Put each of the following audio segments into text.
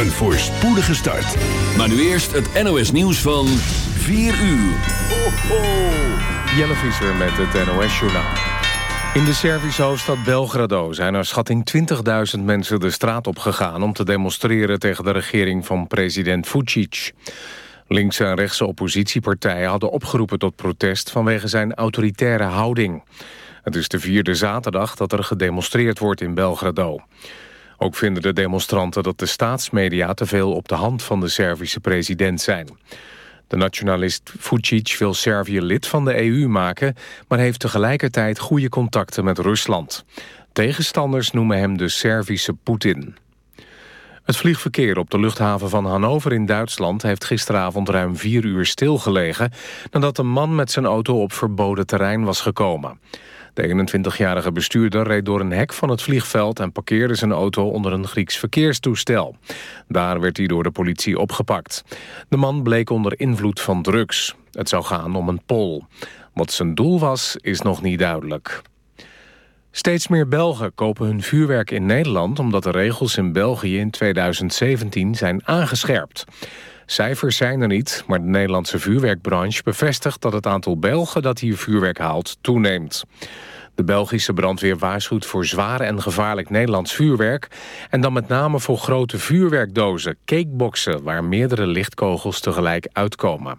Een voorspoedige start. Maar nu eerst het NOS nieuws van 4 uur. Ho, ho. Jelle Visser met het NOS-journaal. In de Servische hoofdstad Belgrado zijn er schatting 20.000 mensen de straat op gegaan... om te demonstreren tegen de regering van president Vucic. Linkse en rechtse oppositiepartijen hadden opgeroepen tot protest... vanwege zijn autoritaire houding. Het is de vierde zaterdag dat er gedemonstreerd wordt in Belgrado. Ook vinden de demonstranten dat de staatsmedia te veel op de hand van de Servische president zijn. De nationalist Vucic wil Servië lid van de EU maken... maar heeft tegelijkertijd goede contacten met Rusland. Tegenstanders noemen hem de Servische Poetin. Het vliegverkeer op de luchthaven van Hannover in Duitsland... heeft gisteravond ruim vier uur stilgelegen... nadat een man met zijn auto op verboden terrein was gekomen. De 21-jarige bestuurder reed door een hek van het vliegveld... en parkeerde zijn auto onder een Grieks verkeerstoestel. Daar werd hij door de politie opgepakt. De man bleek onder invloed van drugs. Het zou gaan om een pol. Wat zijn doel was, is nog niet duidelijk. Steeds meer Belgen kopen hun vuurwerk in Nederland... omdat de regels in België in 2017 zijn aangescherpt. Cijfers zijn er niet, maar de Nederlandse vuurwerkbranche bevestigt dat het aantal Belgen dat hier vuurwerk haalt toeneemt. De Belgische brandweer waarschuwt voor zwaar en gevaarlijk Nederlands vuurwerk... en dan met name voor grote vuurwerkdozen, cakeboxen... waar meerdere lichtkogels tegelijk uitkomen.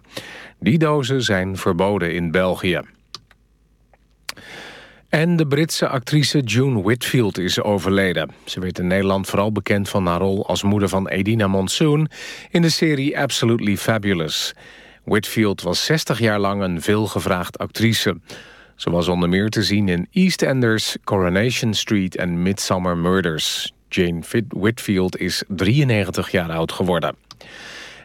Die dozen zijn verboden in België. En de Britse actrice June Whitfield is overleden. Ze werd in Nederland vooral bekend van haar rol als moeder van Edina Monsoon... in de serie Absolutely Fabulous. Whitfield was 60 jaar lang een veelgevraagd actrice. Ze was onder meer te zien in EastEnders, Coronation Street en Midsummer Murders. Jane Whitfield is 93 jaar oud geworden.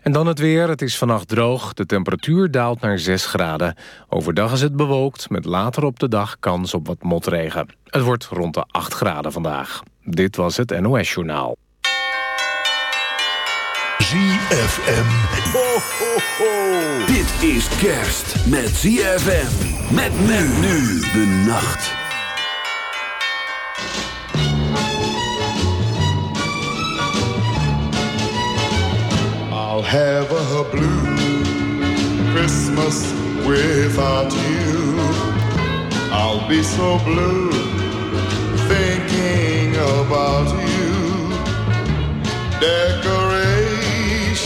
En dan het weer. Het is vannacht droog. De temperatuur daalt naar 6 graden. Overdag is het bewolkt, met later op de dag kans op wat motregen. Het wordt rond de 8 graden vandaag. Dit was het NOS Journaal. ZFM. Ho, ho, ho. Dit is kerst met ZFM. Met men nu de nacht. I'll have a blue Christmas without you. I'll be so blue thinking about you.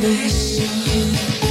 special.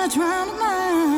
on a to mind.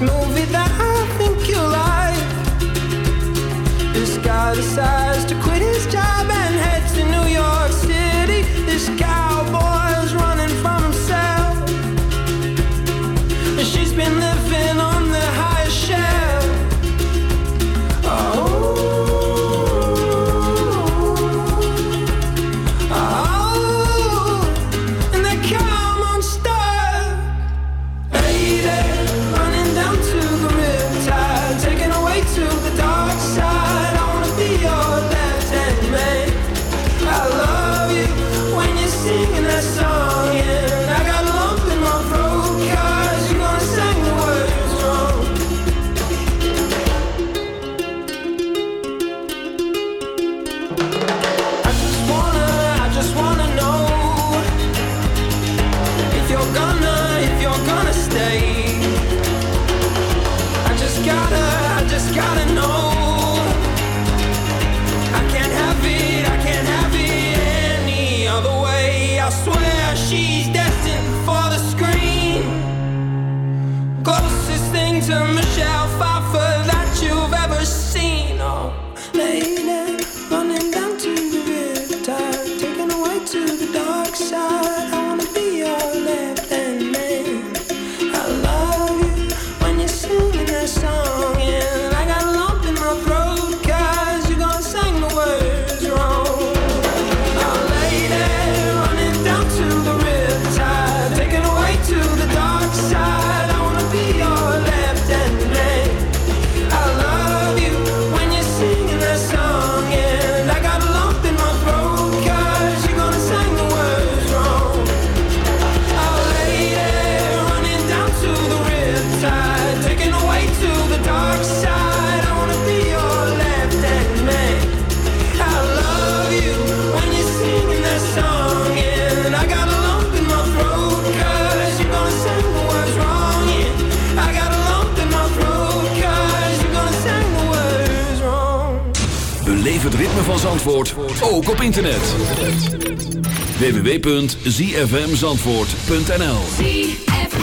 movie that van Zandvoort ook op internet. www.zfmzandvoort.nl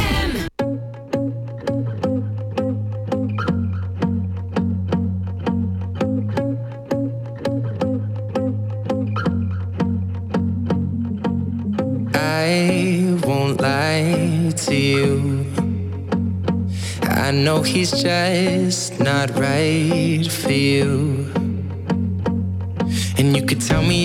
I won't lie to you. I know he's just not right for you.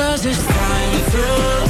Cause it's time to